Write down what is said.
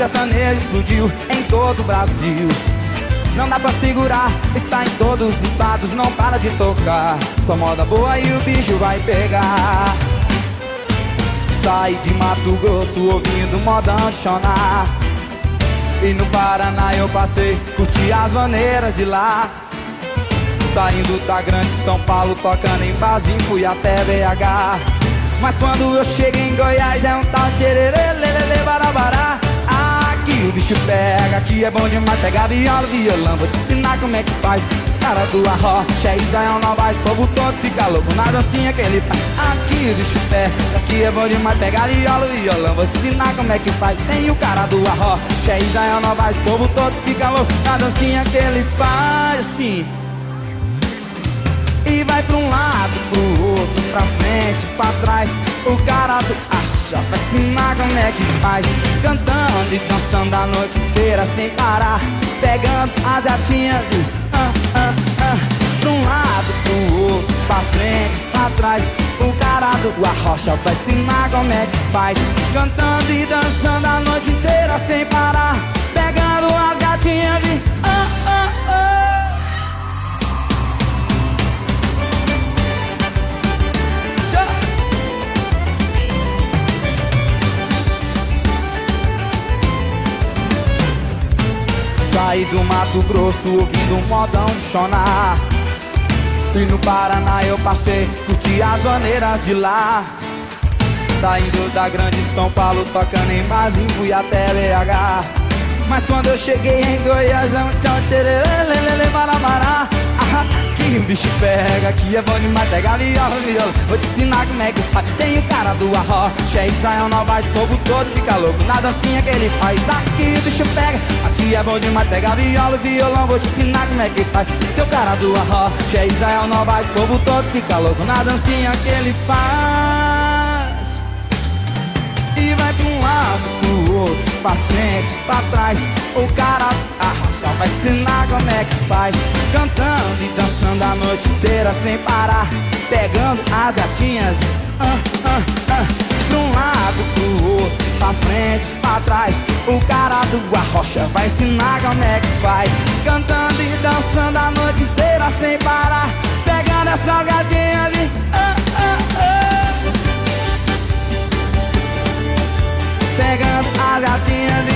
sertanejo explodiu em todo o Brasil. Não dá pra segurar, está em todos os estados, não para de tocar. Só moda boa e o bicho vai pegar. Sai de Mato Grosso ouvindo modão chonar. E no Paraná eu passei, curti as maneiras de lá. Saindo da grande São Paulo, tocando em Brasil, fui até BH. Mas quando eu chego em Goiás é um tal tchererê. Bicho pega, aqui é bom demais pegar viola, violão. Vou te ensinar como é que faz. Cara do arrocha, Israel não vai, o povo todo fica louco na dancinha que ele faz. Aqui bicho pega, aqui é bom demais pegar viola, violão. Vou te ensinar como é que faz. Tem o cara do arrocha, Israel não vai, o povo todo fica louco na dancinha que ele faz. Assim. E vai pra um lado, pro outro, pra frente, pra trás O cara do archa vai ensinar como é que faz? Cantando e dançando a noite inteira sem parar. Pegando as gatinhas e ah, ah, ah Pra um lado, pro outro, pra frente, pra trás. O cara do arrocha vai ensinar como é que faz? Cantando e dançando a noite inteira sem parar Saí do Mato Grosso ouvindo um modão chonar E no Paraná eu passei, curti as maneiras de lá. Saindo da grande São Paulo, tocando em Mazinho, fui até BH Mas quando eu cheguei em Goiás, é um tchau, tererê, lelele, Aqui o bicho pega, aqui é bom demais Pega viola, viola, vou te ensinar como é que faz. Tem o cara do arrocha, Israel não vai O povo todo fica louco. Na dancinha que ele faz. Aqui o bicho pega, aqui é bom demais Pega viola, violão, vou te ensinar como é que faz. Tem o cara do arrocha, Israel não vai O povo todo fica louco. Na dancinha que ele faz. E vai pra um lado, pro outro, pra frente, pra trás. O cara faz Cantando e dançando a noite inteira sem parar Pegando as gatinhas ah, ah, ah, Pra um lado, pro outro, pra frente, pra trás O cara do arrocha vai ensinar como é que faz Cantando e dançando a noite inteira sem parar Pegando essas gatinhas e ah, ah, ah. Pegando as gatinhas